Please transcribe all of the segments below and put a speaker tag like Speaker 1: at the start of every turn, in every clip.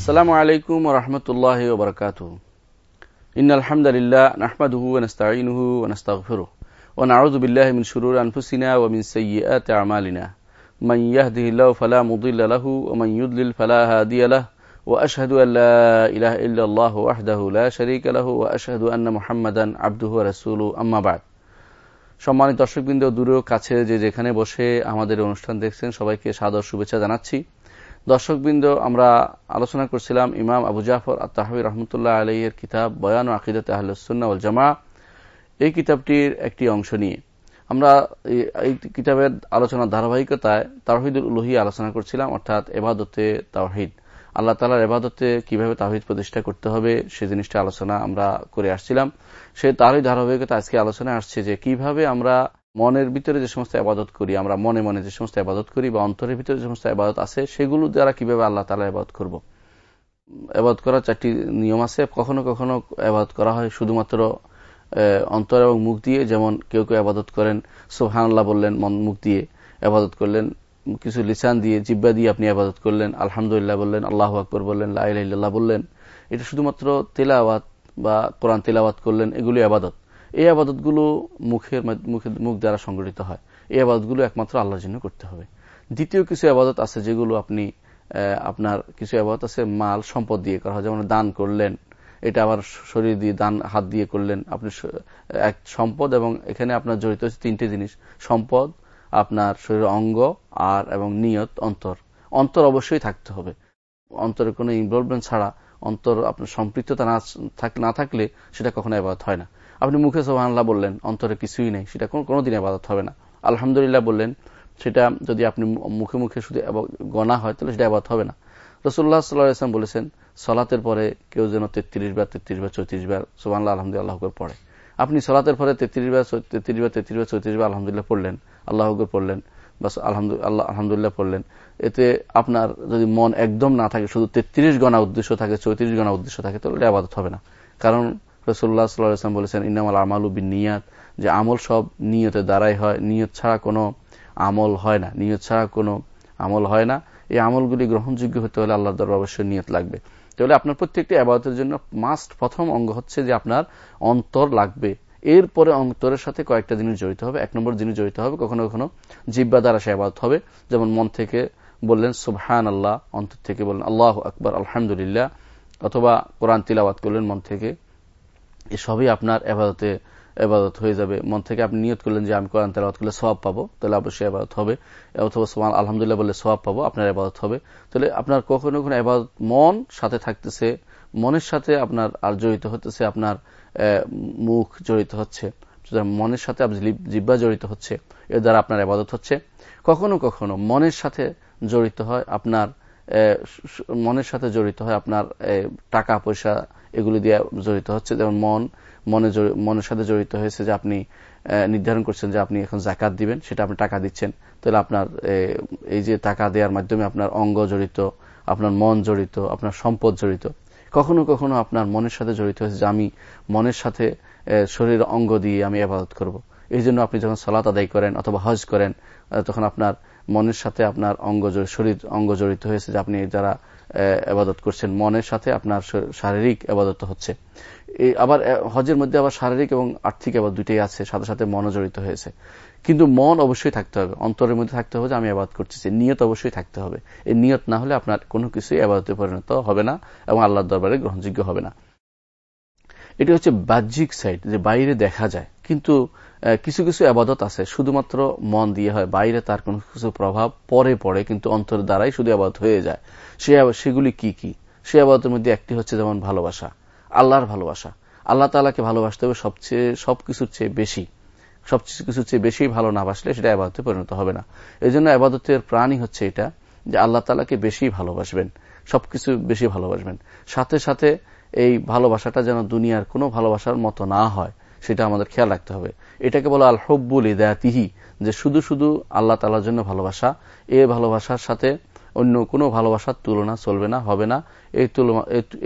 Speaker 1: আসসালামু আলাইকুম রহমতুল্লাহ বরকাত ইনআলহামদুলিল্লাহ নাহমাদু নস্তাইনহু নস্তাগফিরু ওয়া নাউযু বিল্লাহি মিন আনফুসিনা ওয়া মিন সাইয়্যাতি ফালা মুদিল্লা লাহু ওয়া মান ইউদ্লিল ফালা হাদিয়া লাহু ওয়া আশহাদু আল্লা ইলাহা ইল্লাল্লাহু ওয়াহদাহু লা শারীকা লাহু ওয়া আশহাদু আন্না সম্মানিত দর্শকবৃন্দ দূরেও কাছে যে যেখানে বসে আমাদের অনুষ্ঠান দেখছেন, সবাইকে সাদর শুভেচ্ছা জানাচ্ছি। দর্শকবৃন্দ, আমরা আলোচনা করছিলাম ইমাম আবু জাফর আত্মাহাবি রহমতুল্লাহ আলহের কিতাব বয়ান ও আকিদত আহলুসুন্না ওল জামা এই কিতাবটির একটি অংশ নিয়ে আমরা এই কিতাবের আলোচনার ধারাবাহিকতায় তাওহিদুল উলুহি আলোচনা করছিলাম, অর্থাৎ এবাদতে তাওহিদ। আল্লাহ তালার এবাদতে কীভাবে তাহিদ প্রতিষ্ঠা করতে হবে সে জিনিসটা আলোচনা আমরা করে আসছিলাম। সে তারই ধারাবাহিকতা আজকে আলোচনায় আসছে যে কীভাবে আমরা মনের ভিতরে যে সমস্ত আবাদত করি, আমরা মনে মনে যে সমস্ত আবাদত করি বা অন্তরের ভিতরে যে সমস্ত আবাদত আছে, সেগুলো দ্বারা কীভাবে আল্লাহ তালা আবাদত করব? আবাদ করার চারটি নিয়ম আছে। কখনো কখনো আবাদত করা হয় শুধুমাত্র অন্তর এবং মুখ দিয়ে। যেমন কেউ কেউ আবাদত করেন সোহানাল্লাহ বললেন, মন মুখ দিয়ে আবাদত করলেন, কিছু লিসান দিয়ে, জিব্বা দিয়ে আপনি আবাদত করলেন, আলহামদুলিল্লাহ বললেন, আল্লাহ আকবর বললেন লাইল্লাহ বললেন। এটা শুধুমাত্র তেলাওয়াত বা কোরআন তেলাওয়াত করলেন এগুলি আবাদত। এই আবাদতগুলো মুখের মুখের মুখ দ্বারা সংগঠিত হয়। এই আবাদতগুলো একমাত্র আল্লাহর জন্য করতে হবে। দ্বিতীয় কিছু আবাদত আছে যেগুলো আপনি আপনার কিছু আবাদত আছে মাল, সম্পদ দিয়ে করা হয়। যেমন দান করলেন, এটা আবার শরীর দিয়ে দান, হাত দিয়ে করলেন আপনি এক সম্পদ এবং এখানে আপনার জড়িত হচ্ছে তিনটে জিনিস। সম্পদ, আপনার শরীর অঙ্গ, আর এবং নিয়ত, অন্তর। অন্তর অবশ্যই থাকতে হবে। অন্তরের কোনো ইনভলভমেন্ট ছাড়া অন্তর আপনার সম্পৃক্ততা না থাকলে সেটা কখনো আবাদত হয় না। আপনি মুখে সোহানল্লাহ বললেন, অন্তরে কিছুই নেই, সেটা কোনোদিন আবাদত হবে না। আলহামদুলিল্লাহ বললেন, সেটা যদি আপনি মুখে মুখে শুধু গণা হয়, তাহলে সেটা আবাদ হবে না। রসুল্লাহ সাল্লাহাম বলেছেন, সলাতের পরে কেউ যেন তেত্রিশ বার তেত্রিশ বার, চৌত্রিশ বার সোহানল্লাহ আলহামদুলিল্লাহ পড়ে। আপনি সলাতের পরে তেত্রিশ বার তেত্রিশ বার তেত্রিশ বার, চৌত্রিশ বার, আলহামদুলিল্লাহ পড়লেন, আল্লাহ পড়লেন, বাস আলহামদুল্লাহ আলহামদুলিল্লাহ পড়লেন। এতে আপনার যদি মন একদম না থাকে, শুধু তেত্রিশ গণা উদ্দেশ্য থাকে, চৌত্রিশ গণা উদ্দেশ্য থাকে, তাহলে আবাদত হবে না। কারণ রসুল্লাহ সাল্লাম বলেছেন ইনামাল আমাল উবিন নিয়াত যে আমল সব নিয়তের দ্বারাই হয়, নিয়ত ছাড়া কোনো আমল হয় না, নিয়ত ছাড়া কোনো আমল হয় না। এই আমলগুলি গ্রহণযোগ্য হতে হলে আল্লাহ দরবার অবশ্যই নিয়ত লাগবে। তাহলে আপনার প্রত্যেকটি আবাদতের জন্য মাস্ট প্রথম অঙ্গ হচ্ছে যে আপনার অন্তর লাগবে। এরপরে অন্তরের সাথে কয়েকটা জিনিস জড়িত হবে। এক নম্বর জিনিস জড়িত হবে কখনো কখনো জিব্বা দ্বারা সে আবাদত হবে। যেমন মন থেকে বললেন সুবহান আল্লাহ অন্তর থেকে বললেন, আল্লাহ আকবর, আলহামদুলিল্লাহ, অথবা কোরআন তিলাবাত করলেন, মন থেকে এসবই আপনার এবাদতে এবাদত হয়ে যাবে। মন থেকে আপনি নিয়ত করলেন যে আমি কোরআন তেলাওয়াত করলে সবাব পাবো, তাহলে অবশ্যই আবাদত হবে। অথবা সোমান আলহামদুলিল্লাহ বললে সবাব পাবো, আপনার এবাদত হবে। তাহলে আপনার কখনো কখনো আবাদত মন সাথে থাকতেছে, মনের সাথে আপনার আর জড়িত হতেছে, আপনার মুখ জড়িত হচ্ছে। মনের সাথে জিব্বা জড়িত হচ্ছে, এর দ্বারা আপনার আবাদত হচ্ছে। কখনো কখনো মনের সাথে জড়িত হয় আপনার মনের সাথে জড়িত হয়, আপনার টাকা, পয়সা এগুলি দিয়ে জড়িত হচ্ছে। যেমন মন, মনে মনের সাথে জড়িত হয়েছে যে আপনি নির্ধারণ করছেন যে আপনি এখন জাকাত দিবেন, সেটা আপনি টাকা দিচ্ছেন। তাহলে আপনার এই যে টাকা দেওয়ার মাধ্যমে আপনার অঙ্গ জড়িত, আপনার মন জড়িত, আপনার সম্পদ জড়িত। কখনো কখনো আপনার মনের সাথে জড়িত হয়েছে যে আমি মনের সাথে শরীর অঙ্গ দিয়ে আমি আবাদত করব। এই জন্য আপনি যখন সলাত আদায় করেন অথবা হজ করেন তখন আপনার মনের সাথে আপনার অঙ্গ শরীর অঙ্গ জড়িত হয়েছে যে আপনি যারা আবাদত করছেন, মনের সাথে আপনার শারীরিক আবাদত হচ্ছে। আবার হজের মধ্যে আবার শারীরিক এবং আর্থিক আবার দুইটাই আছে, সাথে সাথে মন জড়িত হয়েছে। কিন্তু মন অবশ্যই থাকতে হবে। অন্তরের মধ্যে থাকতে হবে যে আমি আবাদ করতেছি। নিয়ত অবশ্যই থাকতে হবে। এই নিয়ত না হলে আপনার কোনো কিছুই আবাদতে পরিণত হবে না এবং আল্লাহ দরবারে গ্রহণযোগ্য হবে না। এটি হচ্ছে বাহ্যিক সাইড যে বাইরে দেখা যায়। কিন্তু কিছু কিছু আবাদত আছে। শুধুমাত্র মন দিয়ে হয়। বাইরে তার কোনো কিছু প্রভাব পরে পড়ে, কিন্তু অন্তর দ্বারাই শুধু আবাদত হয়ে যায়। সে সেগুলি কি কি? সে আবাদতের মধ্যে একটি হচ্ছে যেমন ভালোবাসা। আল্লাহর ভালোবাসা। আল্লাহ তালাকে ভালোবাসতে হবে সবচেয়ে সবকিছুর চেয়ে বেশি। সব কিছুর চেয়ে বেশি ভালো না বাসলে সেটা আবাদতে পরিণত হবে না। এই জন্য আবাদতের প্রাণী হচ্ছে এটা, যে আল্লাহ তালাকে বেশি ভালোবাসবেন। সবকিছু বেশি ভালোবাসবেন। সাথে সাথে এই ভালোবাসাটা যেন দুনিয়ার কোনো ভালোবাসার মতো না হয়, সেটা আমাদের খেয়াল রাখতে হবে। এটাকে বলা আল হব্বুল ইদায়াতিহি যে শুধু শুধু আল্লাহ তালার জন্য ভালোবাসা, এ ভালোবাসার সাথে অন্য কোনো ভালোবাসার তুলনা চলবে না, হবে না। এই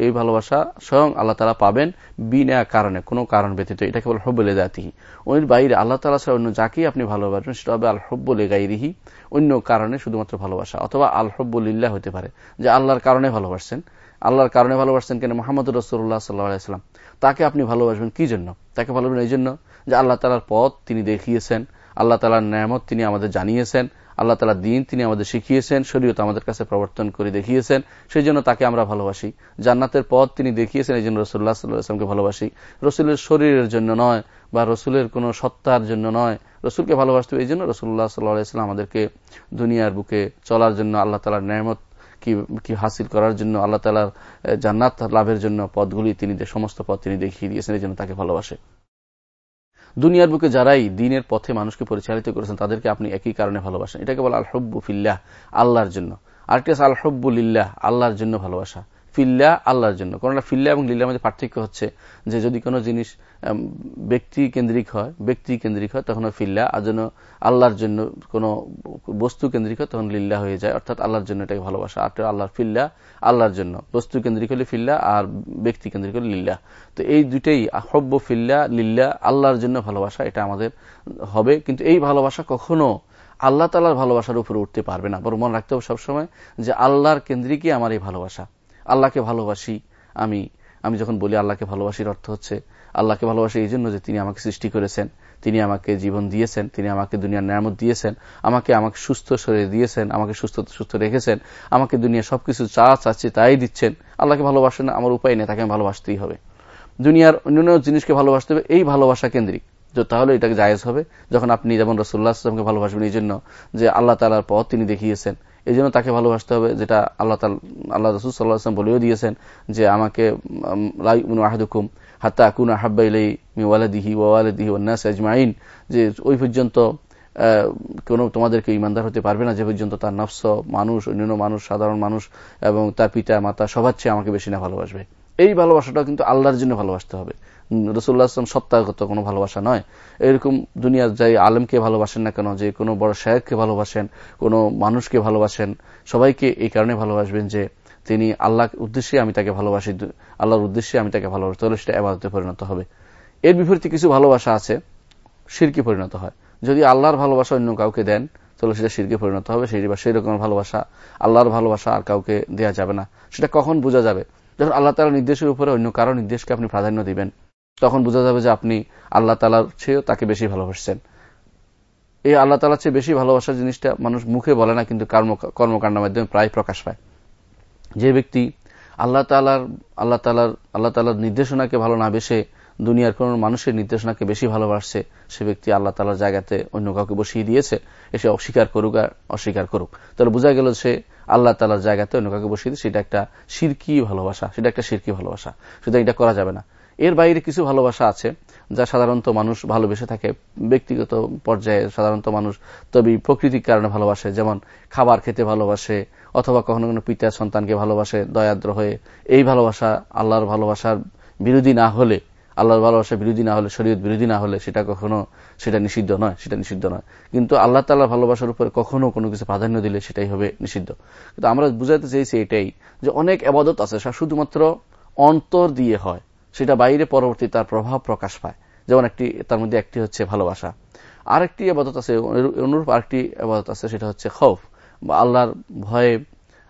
Speaker 1: এই ভালোবাসা স্বয়ং আল্লাহ তালা পাবেন বিনা কারণে, কোনো কারণ ব্যতীত। এটাকে বলে হব্বুল ইদায়াতিহি ওই বাইরে আল্লাহ তালা ছাড়া অন্য যাকেই আপনি ভালোবাসবেন, সেটা হবে আল হব্বুল গাইরিহি অন্য কারণে শুধুমাত্র ভালোবাসা, অথবা আল হব্বুল ইল্লাহ হতে পারে, যে আল্লাহর কারণে ভালোবাসছেন। আল্লাহর কারণে ভালোবাসছেন কেন? মোহাম্মদ রসুল্লাহ সাল্লাহাম তাকে আপনি ভালোবাসবেন কি জন্য? তাকে ভালোবাসবেন এই জন্য? যে আল্লাহ তালার পথ তিনি দেখিয়েছেন, আল্লাহ তালার ন্যামত তিনি আমাদের জানিয়েছেন, আল্লাহ তালা দিন তিনি আমাদের শিখিয়েছেন, শরীয়ত আমাদের কাছে প্রবর্তন করে দেখিয়েছেন সেই জন্য তাকে আমরা ভালোবাসি। জান্নাতের পথ তিনি দেখিয়েছেন এই জন্য রসুল্লাহ সাল্লাহামকে ভালোবাসি। রসুলের শরীরের জন্য নয় বা রসুলের কোন সত্তার জন্য নয়। রসুলকে ভালোবাসতে এই জন্য রসুল্লাহ সাল্লাহাম আমাদেরকে দুনিয়ার বুকে চলার জন্য, আল্লাহ তালার ন্যামত কি কি হাসিল করার জন্য, আল্লাহ তালার জান্নাত লাভের জন্য পদগুলি তিনি সমস্ত পথ তিনি দেখিয়ে দিয়েছেন, এই জন্য তাকে ভালোবাসে। দুনিয়ার বুকে যারাই দিনের পথে মানুষকে পরিচালিত করেছেন, তাদেরকে আপনি একই কারণে ভালোবাসেন। এটাকে বলে আল ফিল্লাহ, আল্লাহর জন্য। আরেকটি আছে আল আল্লাহর জন্য ভালোবাসা। ফিল্লা আল্লাহর জন্য। কোনটা ফিল্লা এবং লিল্লার মধ্যে পার্থক্য হচ্ছে যে যদি কোনো জিনিস ব্যক্তি কেন্দ্রিক হয়, ব্যক্তি কেন্দ্রিক হয়, তখন ফিল্লা আর জন্য আল্লাহর জন্য কোনো বস্তু কেন্দ্রিক হয়, তখন লিল্লা হয়ে যায়। অর্থাৎ আল্লাহর জন্য এটাকে ভালোবাসা। আর আল্লাহর ফিল্লা আল্লাহর জন্য। বস্তু কেন্দ্রিক হলে ফিল্লা আর ব্যক্তি কেন্দ্রিক হলে লিল্লা। তো এই দুইটাই হব্য ফিল্লা, লিল্লা, আল্লাহর জন্য ভালোবাসা, এটা আমাদের হবে। কিন্তু এই ভালোবাসা কখনো আল্লাহ তালার ভালোবাসার উপরে উঠতে পারবে না। বরং মনে রাখতে হবে সবসময় যে আল্লাহর কেন্দ্রিকই আমার এই ভালোবাসা। আল্লাহকে ভালোবাসি আমি। আমি যখন বলি আল্লাহকে ভালোবাসির অর্থ হচ্ছে আল্লাহকে ভালোবাসি এই জন্য যে তিনি আমাকে সৃষ্টি করেছেন, তিনি আমাকে জীবন দিয়েছেন, তিনি আমাকে দুনিয়ার নিয়ামত দিয়েছেন, আমাকে আমাকে সুস্থ শরীর দিয়েছেন, আমাকে সুস্থ সুস্থ রেখেছেন, আমাকে দুনিয়া সবকিছু চা চাচ্ছে তাই দিচ্ছেন। আল্লাহকে ভালোবাসেন আমার উপায় নেই, তাকে ভালোবাসতেই হবে। দুনিয়ার অন্যান্য জিনিসকে ভালোবাসতে হবে, এই ভালোবাসা কেন্দ্রিক। তাহলে এটাকে জায়েজ হবে। যখন আপনি যেমন রসুল্লাহ আসলামকে ভালোবাসবেন, এই জন্য যে আল্লাহ তালার পথ তিনি দেখিয়েছেন, এই জন্য তাকে ভালোবাসতে হবে, যেটা আল্লাহ তাল আল্লাহ রসুল সাল্লাহ বলেও দিয়েছেন যে, আমাকে আহাদুকুম হাত্তা আকুন আহাব্বাইলাই মিওয়ালাদিহি ওয়ালাদিহি ওয়ান্নাস আজমাইন। যে ওই পর্যন্ত কোন তোমাদেরকে ইমানদার হতে পারবে না, যে পর্যন্ত তার নফস মানুষ, অন্যান্য মানুষ, সাধারণ মানুষ এবং তার পিতা মাতা সবার চেয়ে আমাকে বেশি না ভালোবাসবে। এই ভালোবাসাটা কিন্তু আল্লাহর জন্য ভালোবাসতে হবে। রসুল্লাহ আসলাম কোনো ভালোবাসা নয়। এরকম দুনিয়ার যাই আলমকে ভালোবাসেন না কেন, যে কোনো বড় শায়ককে ভালোবাসেন, কোনো মানুষকে ভালোবাসেন, সবাইকে এই কারণে ভালোবাসবেন যে তিনি আল্লাহ উদ্দেশ্যে আমি তাকে ভালোবাসি আল্লাহর উদ্দেশ্যে আমি তাকে ভালোবাসি, তাহলে সেটা আবাদতে পরিণত হবে। এর বিপরীতে কিছু ভালোবাসা আছে, শিরকি পরিণত হয়। যদি আল্লাহর ভালোবাসা অন্য কাউকে দেন, তাহলে সেটা শিরকে পরিণত হবে, সেই বা সেই রকম ভালোবাসা আল্লাহর ভালোবাসা আর কাউকে দেওয়া যাবে না। সেটা কখন বোঝা যাবে? যখন আল্লাহ তালার নির্দেশের উপরে অন্য কারও নির্দেশকে আপনি প্রাধান্য দিবেন। তখন বোঝা যাবে যে আপনি আল্লাহ তালার চেয়েও তাকে বেশি ভালোবাসছেন। এই আল্লাহ তালার চেয়ে বেশি ভালোবাসার জিনিসটা মানুষ মুখে বলে না, কিন্তু কর্মকাণ্ডের মাধ্যমে প্রায় প্রকাশ পায়। যে ব্যক্তি আল্লাহ তালার আল্লাহ তালার আল্লাহ তালার নির্দেশনাকে ভালো না বেসে দুনিয়ার কোন মানুষের নির্দেশনাকে বেশি ভালোবাসছে, সে ব্যক্তি আল্লাহ তালার জায়গাতে অন্য কাউকে বসিয়ে দিয়েছে, এসে অস্বীকার করুক আর অস্বীকার করুক। তাহলে বোঝা গেল সে আল্লাহ তালার জায়গাতে অন্য কাউকে বসিয়ে দিয়েছে, সেটা একটা সিরকি ভালোবাসা, সেটা একটা সিরকি ভালোবাসা। সুতরাং এটা করা যাবে না। এর বাইরে কিছু ভালোবাসা আছে, যা সাধারণত মানুষ ভালোবেসে থাকে। ব্যক্তিগত পর্যায়ে সাধারণত মানুষ তবে প্রকৃতির কারণে ভালোবাসে, যেমন খাবার খেতে ভালোবাসে, অথবা কখনো কোনো পিতা সন্তানকে ভালোবাসে, দয়াদ্র হয়ে। এই ভালোবাসা আল্লাহর ভালোবাসার বিরোধী না হলে, আল্লাহর ভালোবাসা বিরোধী না হলে, শরীয়ত বিরোধী না হলে সেটা কখনো, সেটা নিষিদ্ধ নয়, সেটা নিষিদ্ধ নয়। কিন্তু আল্লাহ তাল্লাহ ভালোবাসার উপরে কখনো কোনো কিছু প্রাধান্য দিলে সেটাই হবে নিষিদ্ধ। কিন্তু আমরা বুঝাতে চেয়েছি এটাই, যে অনেক আবাদত আছে শুধুমাত্র অন্তর দিয়ে হয়। সেটা বাইরে পরবর্তী তার প্রভাব প্রকাশ পায়। যেমন একটি, তার মধ্যে একটি হচ্ছে ভালোবাসা। আরেকটি আবাদত আছে, অনুরূপ আরেকটি আবাদত আছে, সেটা হচ্ছে খৌফ বা আল্লাহর ভয়ে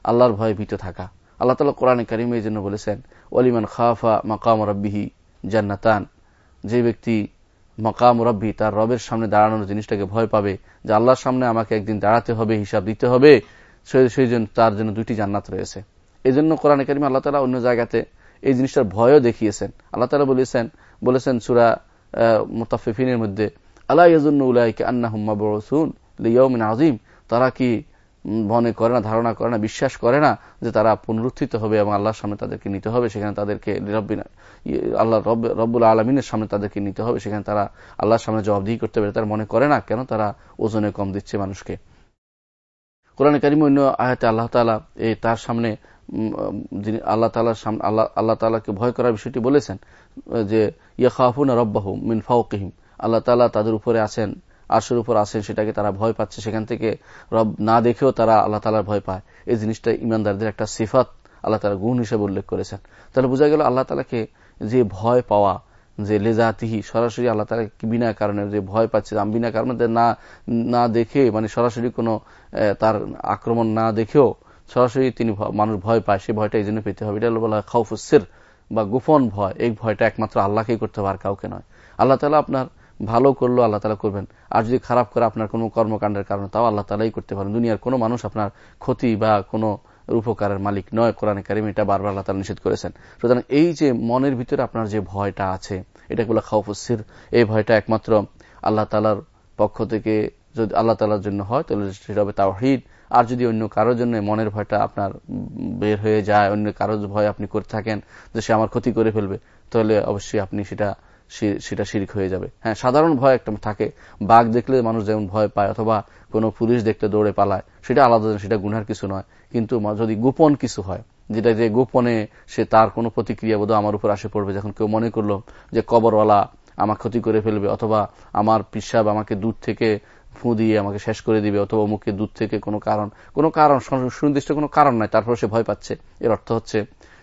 Speaker 1: আল্লাহর ভয়ে ভীত থাকা। আল্লাহ তালা কোরআনে কারিম এই জন্য বলেছেন অলিমান খাফা মাকাম রব্বিহি জান্নাতান। যে ব্যক্তি মকাম রব্বি, তার রবের সামনে দাঁড়ানোর জিনিসটাকে ভয় পাবে, যে আল্লাহর সামনে আমাকে একদিন দাঁড়াতে হবে, হিসাব দিতে হবে সেই জন্য তার জন্য দুইটি জান্নাত রয়েছে। এই জন্য কোরআন কারিম আল্লাহ তালা অন্য জায়গাতে এই জিনিসটার ভয়ও দেখিয়েছেন। আল্লাহ তালা বলেছেন বলেছেন সুরা মুতাফিফিনের মধ্যে আল্লাহ ইয়াজুল্লাহকে আন্না হুম্মা বরসুন লিয়মিন আজিম তারা কি মনে করে না, ধারণা করে না, বিশ্বাস করে না যে তারা পুনরুত্থিত হবে এবং আল্লাহর সামনে তাদেরকে নিতে হবে? সেখানে তাদেরকে আল্লাহ রব্বুল আলমিনের সামনে তাদেরকে নিতে হবে। সেখানে তারা আল্লাহর সামনে জবাবদিহি করতে পারে। তারা মনে করে না কেন তারা ওজনে কম দিচ্ছে মানুষকে? কোরআন কারিম অন্য আয়াতে আল্লাহ তালা এই তার সামনে যিনি আল্লাহ তালার সামনে, আল্লাহ আল্লাহ তালাকে ভয় করার বিষয়টি বলেছেন যে ইয়া খাফুন রব্বাহু মিন ফাউকিহিম আল্লাহ তালা তাদের উপরে আছেন, আরশের উপর আছেন, সেটাকে তারা ভয় পাচ্ছে, সেখান থেকে রব না দেখেও তারা আল্লাহ তালার ভয় পায়। এই জিনিসটা ইমানদারদের একটা সিফাত, আল্লাহ তালা গুণ হিসেবে উল্লেখ করেছেন। তাহলে বোঝা গেল আল্লাহ তালাকে যে ভয় পাওয়া, যে লেজাতিহি, সরাসরি আল্লাহ তালা বিনা কারণে যে ভয় পাচ্ছে বিনা কারণে না না দেখে মানে সরাসরি কোনো তার আক্রমণ না দেখেও সরাসরি তিনি মানুষ ভয় পায়, সে ভয়টা এই জন্য পেতে হবে। এটা বলা হয় খাউফুসের বা গোপন ভয়। এই ভয়টা একমাত্র আল্লাহকেই করতে হবে, আর কাউকে নয়। আল্লাহ তালা আপনার ভালো করল, আল্লাহ তালা করবেন। আর যদি খারাপ করে আপনার কোনো কর্মকাণ্ডের কারণে, তাও আল্লাহ তালাই করতে পারেন। দুনিয়ার কোনো মানুষ আপনার ক্ষতি বা কোনো উপকারের মালিক নয়। কোরআন কারিম এটা বারবার আল্লাহ তালা নিষেধ করেছেন। সুতরাং এই যে মনের ভিতরে আপনার যে ভয়টা আছে এটা গুলো খাউফুসির এই ভয়টা একমাত্র আল্লাহ তালার পক্ষ থেকে যদি আল্লাহ তালার জন্য হয়, তাহলে সেটা হবে তাওহিদ। আর যদি অন্য কারোর জন্য মনের ভয়টা আপনার বের হয়ে যায়, অন্য কারোর ভয় আপনি করে থাকেন, যে সে আমার ক্ষতি করে ফেলবে, তাহলে অবশ্যই আপনি সেটা সেটা শিরিক হয়ে যাবে। হ্যাঁ সাধারণ ভয় একটা থাকে। বাঘ দেখলে মানুষ যেমন ভয় পায়, অথবা কোনো পুলিশ দেখতে দৌড়ে পালায়, সেটা আলাদা, সেটা গুনার কিছু নয়। কিন্তু যদি গোপন কিছু হয়, যেটা যে গোপনে সে তার কোনো প্রতিক্রিয়া বোধ আমার উপর আসে পড়বে, যখন কেউ মনে করল যে কবরওয়ালা আমার ক্ষতি করে ফেলবে, অথবা আমার পিসাব আমাকে দূর থেকে ফু দিয়ে আমাকে শেষ করে দিবে, অথবা মুখে দূর থেকে কোনো কারণ কোনো কারণ সুনির্দিষ্ট কোনো কারণ নাই, তারপর সে ভয় পাচ্ছে। এর অর্থ হচ্ছে,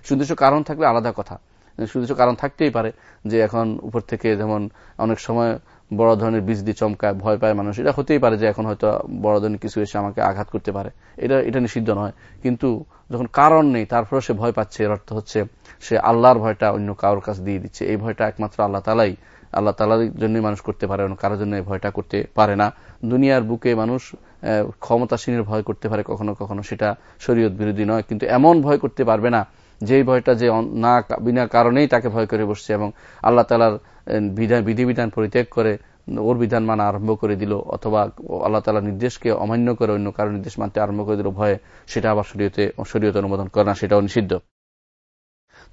Speaker 1: সুনির্দিষ্ট কারণ থাকলে আলাদা কথা। সুনির্দিষ্ট কারণ থাকতেই পারে যে এখন উপর থেকে যেমন অনেক সময় বড় ধরনের দিয়ে চমকায়, ভয় পায় মানুষ, এটা হতেই পারে যে এখন হয়তো বড় ধরনের কিছু এসে আমাকে আঘাত করতে পারে। এটা এটা নিষিদ্ধ নয়। কিন্তু যখন কারণ নেই তারপরে সে ভয় পাচ্ছে, এর অর্থ হচ্ছে সে আল্লাহর ভয়টা অন্য কারোর কাছে দিয়ে দিচ্ছে। এই ভয়টা একমাত্র আল্লাহ তালাই আল্লাহ তালার জন্যই মানুষ করতে পারে না কারোর জন্য ভয়টা করতে পারে না। দুনিয়ার বুকে মানুষ ক্ষমতাসীনের ভয় করতে পারে কখনো কখনো, সেটা শরীয়ত বিরোধী নয়। কিন্তু এমন ভয় করতে পারবে না, যেই ভয়টা যে না, বিনা কারণেই তাকে ভয় করে বসছে এবং আল্লাহ তালার বিধিবিধান পরিত্যাগ করে ওর বিধান মানা আরম্ভ করে দিল, অথবা আল্লাহ তালা নির্দেশকে অমান্য করে অন্য কারও নির্দেশ মানতে আরম্ভ করে দিল, ভয়ে সেটা আবার শরীয়তে শরীয়তে অনুমোদন করে না, সেটাও নিষিদ্ধ।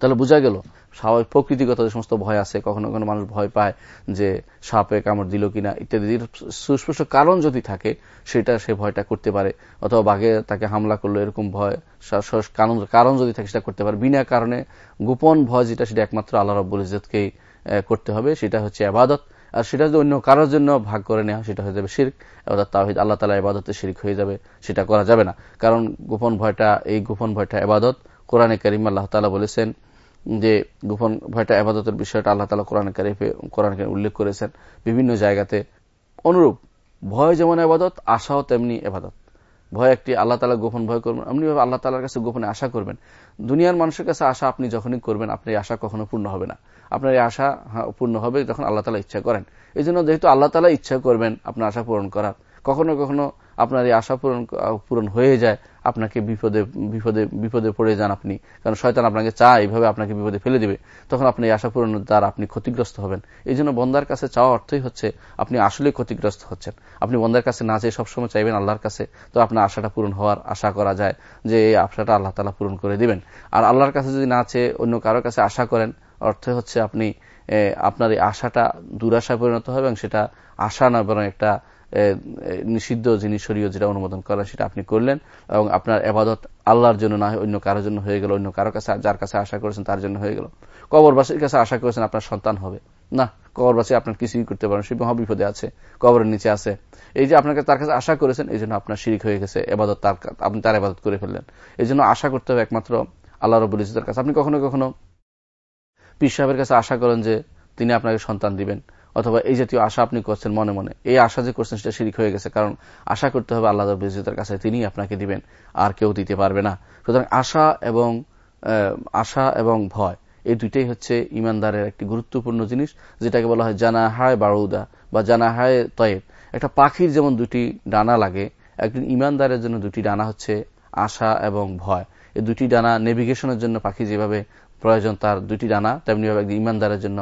Speaker 1: তাহলে বোঝা গেল, স্বাভাবিক প্রকৃতিগত যে সমস্ত ভয় আছে, কখনো কখনো মানুষ ভয় পায় যে সাপে কামড় দিল কিনা ইত্যাদি। সুস্পষ্ট কারণ যদি থাকে, সেটা সে ভয়টা করতে পারে, অথবা বাঘে তাকে হামলা করল, এরকম ভয় কারণ কারণ যদি থাকে সেটা করতে পারে। বিনা কারণে গোপন ভয় যেটা, সেটা একমাত্র আল্লাহ রব্বুল ইজতকেই করতে হবে, সেটা হচ্ছে আবাদত আর সেটা যদি অন্য কারোর জন্য ভাগ করে নেওয়া সেটা হয়ে যাবে শির্ক। অর্থাৎ তাহিদ আল্লাহ তালা এবাদতে শিরিক হয়ে যাবে, সেটা করা যাবে না। কারণ গোপন ভয়টা, এই গোপন ভয়টা এবাদত কোরআনে করিম আল্লাহ তালা বলেছেন যে গোপন ভয়টা, আবাদতের বিষয়টা আল্লাহ তালা কোরআন কারিফে, কোরআন উল্লেখ করেছেন বিভিন্ন জায়গাতে। অনুরূপ, ভয় যেমন আবাদত, আশাও তেমনি আবাদত। ভয় একটি, আল্লাহ তালা গোপন ভয় করবেন, এমনিভাবে আল্লাহ তালার কাছে গোপনে আশা করবেন। দুনিয়ার মানুষের কাছে আশা আপনি যখনই করবেন, আপনার আশা কখনো পূর্ণ হবে না। আপনার এই আশা পূর্ণ হবে যখন আল্লাহ তালা ইচ্ছা করেন। এই জন্য যেহেতু আল্লাহ তালা ইচ্ছা করবেন আপনার আশা পূরণ করার কখনো কখনো আপনার এই আশা পূরণ পূরণ হয়ে যায়, আপনাকে বিপদে বিপদে বিপদে পড়ে যান আপনি। কারণ শয়তান আপনাকে চায়, এইভাবে আপনাকে বিপদে ফেলে দিবে। তখন আপনি এই আশা পূরণের দ্বারা আপনি ক্ষতিগ্রস্ত হবেন। এই জন্য বন্দার কাছে চাওয়া অর্থই হচ্ছে, আপনি আসলে ক্ষতিগ্রস্ত হচ্ছেন। আপনি বন্দার কাছে না চেয়ে সবসময় চাইবেন আল্লাহর কাছে। তো আপনার আশাটা পূরণ হওয়ার আশা করা যায় যে এই আশাটা আল্লাহ তালা পূরণ করে দিবেন। আর আল্লাহর কাছে যদি না চেয়ে অন্য কারোর কাছে আশা করেন, অর্থ হচ্ছে আপনি আপনার এই আশাটা দুরাশায় পরিণত হবে এবং সেটা আশা না বরং একটা নিষিদ্ধ জিনিস শরীয় যেটা অনুমোদন করা সেটা আপনি করলেন এবং আপনার এবাদত আল্লাহর জন্য না অন্য কারোর জন্য হয়ে গেল, অন্য কারোর কাছে, যার কাছে আশা করেছেন তার জন্য হয়ে গেল। কবরবাসীর কাছে আশা করেছেন আপনার সন্তান হবে। না, কবরবাসী আপনার কিছুই করতে পারেন সে মহাবিপদে আছে, কবরের নিচে আছে। এই যে আপনাকে তার কাছে আশা করেছেন, এই জন্য আপনার শিরিক হয়ে গেছে, এবাদত তার আপনি তার এবাদত করে ফেললেন। এই জন্য আশা করতে হবে একমাত্র আল্লাহ রবুল ইসের কাছে। আপনি কখনো কখনো পীর সাহেবের কাছে আশা করেন যে তিনি আপনাকে সন্তান দিবেন। অথবা এই জাতীয় আশা আপনি করছেন মনে মনে, এই আশা যে করছেন সেটা শিরিক হয়ে গেছে, কারণ আশা করতে হবে আল্লাহ রবিজের কাছে তিনি আপনাকে দিবেন, আর কেউ দিতে পারবে না। সুতরাং আশা এবং আশা এবং ভয়, এই দুইটাই হচ্ছে ইমানদারের একটি গুরুত্বপূর্ণ জিনিস, যেটাকে বলা হয় জানা হায় বারুদা বা জানা হায় তয়েব। একটা পাখির যেমন দুটি ডানা লাগে একদিন ইমানদারের জন্য দুটি ডানা হচ্ছে আশা এবং ভয়। এই দুটি ডানা নেভিগেশনের জন্য পাখি যেভাবে প্রয়োজন তার দুটি ডানা তেমনিভাবে একদিন ইমানদারের জন্য।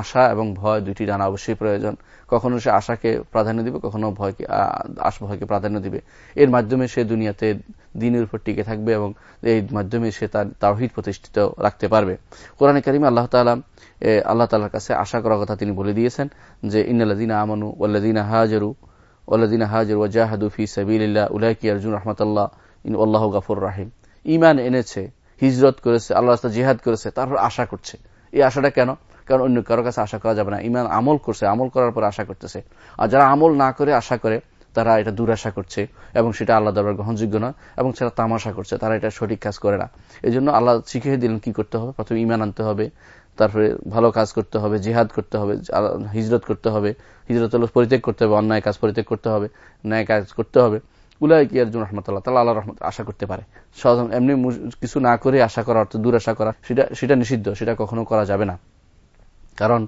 Speaker 1: আশা এবং ভয় দুটি ডানা অবশ্যই প্রয়োজন। কখনো সে আশাকে প্রাধান্য দিবে, কখনো ভয়কে ভয়কে প্রাধান্য দিবে। এর মাধ্যমে সে দুনিয়াতে দিনের উপর টিকে থাকবে এবং এই মাধ্যমে সে তার তাওহিদ প্রতিষ্ঠিত রাখতে পারবে। কোরআন করিম আল্লাহ তালা আল্লাহ তালার কাছে আশা করার কথা তিনি বলে দিয়েছেন যে ইন্দিনা আমানু ওল্লাদিনা হাজারু ওল্লাদিনা হাজার ওয়াজাহাদুফি সাবিল্লাহ উলাইকি আর্জুন রহমতাল্লাহ, ইন আল্লাহ গাফুর রাহিম। ইমান এনেছে হিজরত করেছে, আল্লাহ রাস্তা জিহাদ করেছে, তারপর আশা করছে। এই আশাটা কেন? কারণ অন্য কারও কাছে আশা করা যাবে না। ইমান আমল করছে, আমল করার পর আশা করতেছে। আর যারা আমল না করে, আশা করে, তারা এটা দুরাশা করছে এবং সেটা আল্লাহ দরবার গ্রহণযোগ্য নয় এবং সেটা তামাশা করছে, তারা এটা সঠিক কাজ করে না। এই জন্য আল্লাহ শিখিয়ে দিলেন কি করতে হবে। প্রথমে ইমান আনতে হবে, তারপরে ভালো কাজ করতে হবে, জিহাদ করতে হবে হিজরত করতে হবে, হিজরত পরিত্যাগ করতে হবে, অন্যায় কাজ পরিত্যাগ করতে হবে, ন্যায় কাজ করতে হবে। উলাই কি আর্জুন রহমতুল্লাহ তালা আল্লাহ রহমত আশা করতে পারে। এমনি কিছু না করে আশা করা অর্থ দূর আশা করা, সেটা সেটা নিষিদ্ধ, সেটা কখনো করা যাবে না। কারণ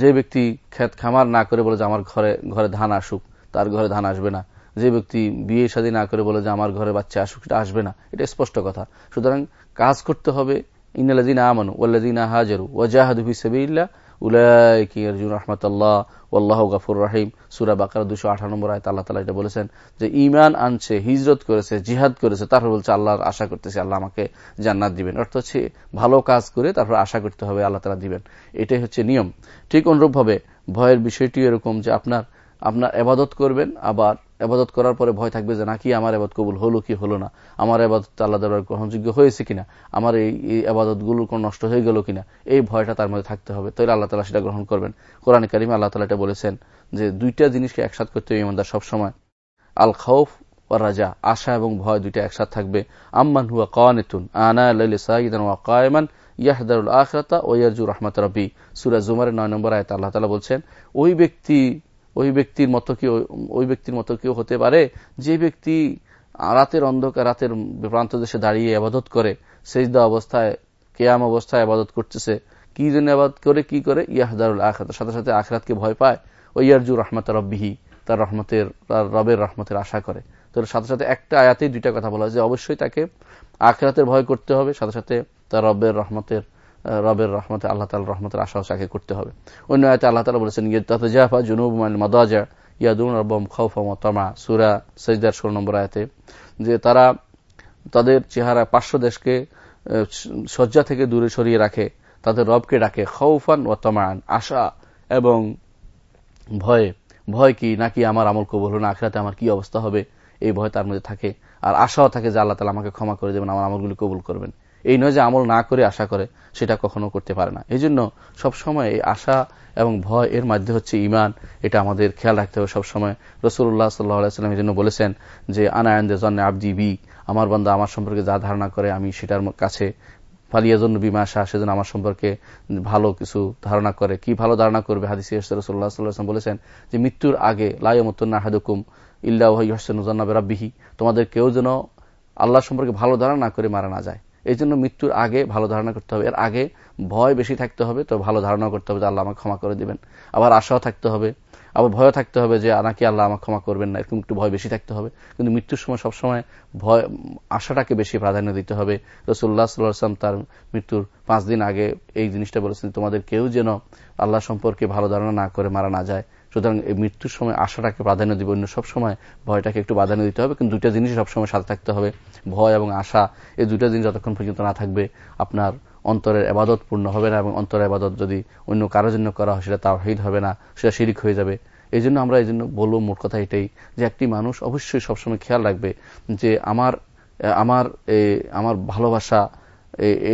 Speaker 1: যে ব্যক্তি ক্ষেত খামার না করে বলে যে আমার ঘরে ঘরে ধান আসুক, তার ঘরে ধান আসবে না। যে ব্যক্তি বিয়ে শাদী না করে বলে যে আমার ঘরে বাচ্চা আসুক, সেটা আসবে না। এটা স্পষ্ট কথা। সুতরাং কাজ করতে হবে ইনালাদিন আমানু ওয়াল্লাদিন হাজারু ওয়াজাহাদুফি সাবিল্লাহ ওল্লাহ গাফুর সুরা বাকার দুশো নম্বর আল্লাহ তালা এটা বলেছেন যে ইমান আনছে, হিজরত করেছে, জিহাদ করেছে, তারপর বলছে আল্লাহর আশা করতেছে, আল্লাহ আমাকে জান্নাত দিবেন। অর্থ হচ্ছে, ভালো কাজ করে তারপর আশা করতে হবে, আল্লাহ তালা দিবেন। এটাই হচ্ছে নিয়ম। ঠিক অনুরূপভাবে, ভয়ের বিষয়টি এরকম যে, আপনার আপনার এবাদত করবেন, আবার এবাদত করার পরে ভয় থাকবে যে নাকি আমার এবাদ কবুল হলো, কি হলো না? আমার এবাদত আল্লাহ দরবার গ্রহণযোগ্য হয়েছে কিনা? আমার এই আবাদতগুলো কোন নষ্ট হয়ে গেল কিনা? এই ভয়টা তার মধ্যে থাকতে হবে। তাহলে আল্লাহ তালা সেটা গ্রহণ করবেন। কোরআন কারিমে আল্লাহ তালা এটা বলেছেন যে দুইটা জিনিসকে একসাথ করতে হবে ইমানদার সবসময়। আল খাউফ রাজা, আশা এবং ভয় দুইটা একসাথ থাকবে। আম্মান হুয়া কানেতুন, আনা কায়মান ইয়াহদারুল আখরাতা ওয়ারজু রহমত রবি সুরা জুমারের নয় নম্বর আয়তা আল্লাহ তালা বলছেন, ওই ব্যক্তি ওই ব্যক্তির মতো কেউ, ওই ব্যক্তির মতো কেউ হতে পারে। যে ব্যক্তি রাতের অন্ধকার, রাতের প্রান্ত দেশে দাঁড়িয়ে আবাদত করে, সেজদা অবস্থায়, কেয়াম অবস্থায় আবাদত করতেছে, কি জন্য আবাদ করে, কি করে? ইয়াহদারুল আখরাত, সাথে সাথে আখরাতকে ভয় পায়। ও ইয়ারজু রহমত রব্বিহি, তার রহমতের, তার রবের রহমতের আশা করে। তো সাথে সাথে একটা আয়াতেই দুইটা কথা বলা যে অবশ্যই তাকে আখরাতের ভয় করতে হবে, সাথে সাথে তার রবের রহমতের রবের রহমতে, আল্লাহ তালা রহমতের আশা তাকে করতে হবে। অন্য আয়তে আল্লাহ তালা বলেছেন জাফা জুনুব মাদাজা ইয়াদুন রব্বম খৌফা তমা সুরা সৈদার ষোলো নম্বর আয়তে, যে তারা তাদের চেহারা পার্শ্ব দেশকে শয্যা থেকে দূরে সরিয়ে রাখে, তাদের রবকে ডাকে খৌফান ও তমান আশা এবং ভয়ে। ভয় কি? নাকি আমার আমল কবল না আখড়াতে আমার কি অবস্থা হবে? এই ভয় তার মধ্যে থাকে। আর আশাও থাকে যে আল্লাহ তালা আমাকে ক্ষমা করে দেবেন, আমার আমলগুলি কবুল করবেন। এই নয় যে আমল না করে আশা করে, সেটা কখনো করতে পারে না। এই জন্য সবসময় এই আশা এবং ভয় এর মাধ্যমে হচ্ছে ইমান এটা আমাদের খেয়াল রাখতে হবে সবসময়। রসুল্লাহ সাল্লাহাম এই জন্য বলেছেন যে আনায়ন্দে আবদি বি, আমার বান্দা আমার সম্পর্কে যা ধারণা করে আমি সেটার কাছে ফালিয়া জন্য বিমা আসা সেজন্য আমার সম্পর্কে ভালো কিছু ধারণা করে। কি ভালো ধারণা করবে? হাদিস রসুল্লাহ সাল্লাহাম বলেছেন যে, মৃত্যুর আগে লাইমতুন্না হাদুকুম ইল্লাহ হসেন রাব্বিহি তোমাদের কেউ যেন আল্লাহ সম্পর্কে ভালো ধারণা না করে মারা না যায়। এই জন্য মৃত্যুর আগে ভালো ধারণা করতে হবে। এর আগে ভয় বেশি থাকতে হবে, তো ভালো ধারণা করতে হবে যে আল্লাহ আমাকে ক্ষমা করে দিবেন। আবার আশাও থাকতে হবে, আবার ভয় থাকতে হবে যে নাকি আল্লাহ আমাকে ক্ষমা করবেন না, এরকম একটু ভয় বেশি থাকতে হবে। কিন্তু মৃত্যুর সময় সবসময় ভয়, আশাটাকে বেশি প্রাধান্য দিতে হবে। রসুল্লাহ সাল্লাম তার মৃত্যুর পাঁচ দিন আগে এই জিনিসটা বলেছেন তোমাদের কেউ যেন আল্লাহ সম্পর্কে ভালো ধারণা না করে মারা না যায়। সুতরাং এই মৃত্যুর সময় আশাটাকে প্রাধান্য দিব অন্য সবসময় ভয়টাকে একটু প্রাধান্য দিতে হবে, কিন্তু দুইটা জিনিস সবসময় সাথে থাকতে হবে। ভয় এবং আশা, এই দুইটা জিনিস যতক্ষণ পর্যন্ত না থাকবে, আপনার অন্তরের আবাদত পূর্ণ হবে না এবং অন্তরের আবাদত যদি অন্য কারোর জন্য করা হয়, সেটা তাও হিদ হবে না, সেটা শিরিক হয়ে যাবে। এই জন্য আমরা এই জন্য বলব মোট কথা এটাই যে একটি মানুষ অবশ্যই সবসময় খেয়াল রাখবে যে আমার আমার আমার ভালোবাসা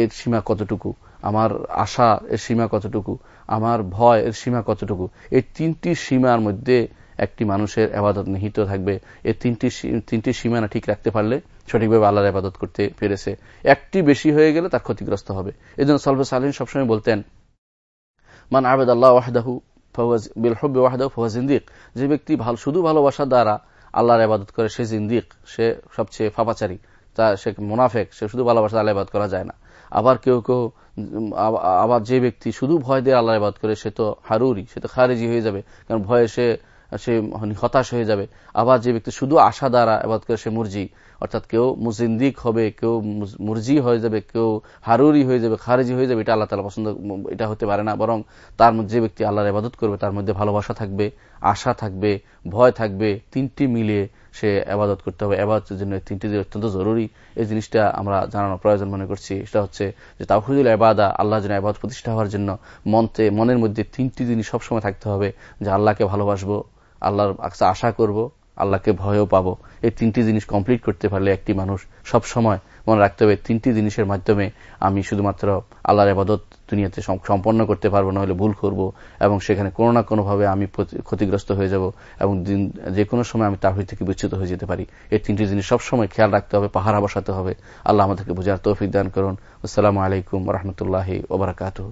Speaker 1: এর সীমা কতটুকু, আমার আশা এর সীমা কতটুকু আমার ভয় এর সীমা কতটুকু? এই তিনটি সীমার মধ্যে একটি মানুষের আবাদত নিহিত থাকবে। এই তিনটি তিনটি সীমানা ঠিক রাখতে পারলে সঠিকভাবে আল্লাহর আবাদত করতে পেরেছে। একটি বেশি হয়ে গেলে তার ক্ষতিগ্রস্ত হবে। এই জন্য সলভে সালিন সবসময় বলতেন, মান আবেদ আল্লাহ ওয়াহদাহু বিলহব্বে ওয়াহদাহু ফওয়াজিন্দিক যে ব্যক্তি ভালো, শুধু ভালোবাসার দ্বারা আল্লাহর আবাদত করে সে জিন্দিক, সে সবচেয়ে ফাপাচারী। তা সে মুনাফেক, সে শুধু ভালোবাসা আল্লাহ আবাদ করা যায় না। আবার কেউ কেউ আবার যে ব্যক্তি শুধু ভয় দিয়ে আল্লাহ আবাদ করে, সে তো হারুরি সে তো খারেজি হয়ে যাবে। কারণ ভয়ে সে সে হতাশ হয়ে যাবে। আবার যে ব্যক্তি শুধু আশা দ্বারা আবাদ করে, সে মুরজি। অর্থাৎ কেউ মুজিন্দিক হবে, কেউ মুরজি হয়ে যাবে, কেউ হারুরি হয়ে যাবে, খারেজি হয়ে যাবে, এটা আল্লাহ তালা পছন্দ, এটা হতে পারে না। বরং তার মধ্যে যে ব্যক্তি আল্লাহর আবাদত করবে, তার মধ্যে ভালোবাসা থাকবে, আশা থাকবে, ভয় থাকবে, তিনটি মিলিয়ে সে আবাদত করতে হবে। আবাদতের জন্য তিনটি অত্যন্ত জরুরি। এই জিনিসটা আমরা জানানোর প্রয়োজন মনে করছি। সেটা হচ্ছে যে তাহিদুল আবাদা আল্লাহ যেন আবাদ প্রতিষ্ঠা হওয়ার জন্য মন্ত্রে মনের মধ্যে তিনটি জিনিস সবসময় থাকতে হবে, যে আল্লাহকে ভালোবাসবো, আল্লাহর আশা করব আল্লাহকে ভয়ও পাবো। এই তিনটি জিনিস কমপ্লিট করতে পারলে একটি মানুষ সব সময় মনে রাখতে হবে, তিনটি জিনিসের মাধ্যমে আমি শুধুমাত্র আল্লাহর আবাদত দুনিয়াতে সম্পন্ন করতে পারব না হলে ভুল করব এবং সেখানে কোনো না কোনোভাবে আমি ক্ষতিগ্রস্ত হয়ে যাব এবং যে কোনো সময় আমি তাহিদ থেকে বিচ্ছুত হয়ে যেতে পারি। এই তিনটি জিনিস সবসময় খেয়াল রাখতে হবে, পাহারা বসাতে হবে। আল্লাহ আমাদেরকে বোঝার তৌফিক দান করুন। আসসালামু আলাইকুম রহমতুল্লাহ ওবরাকাতু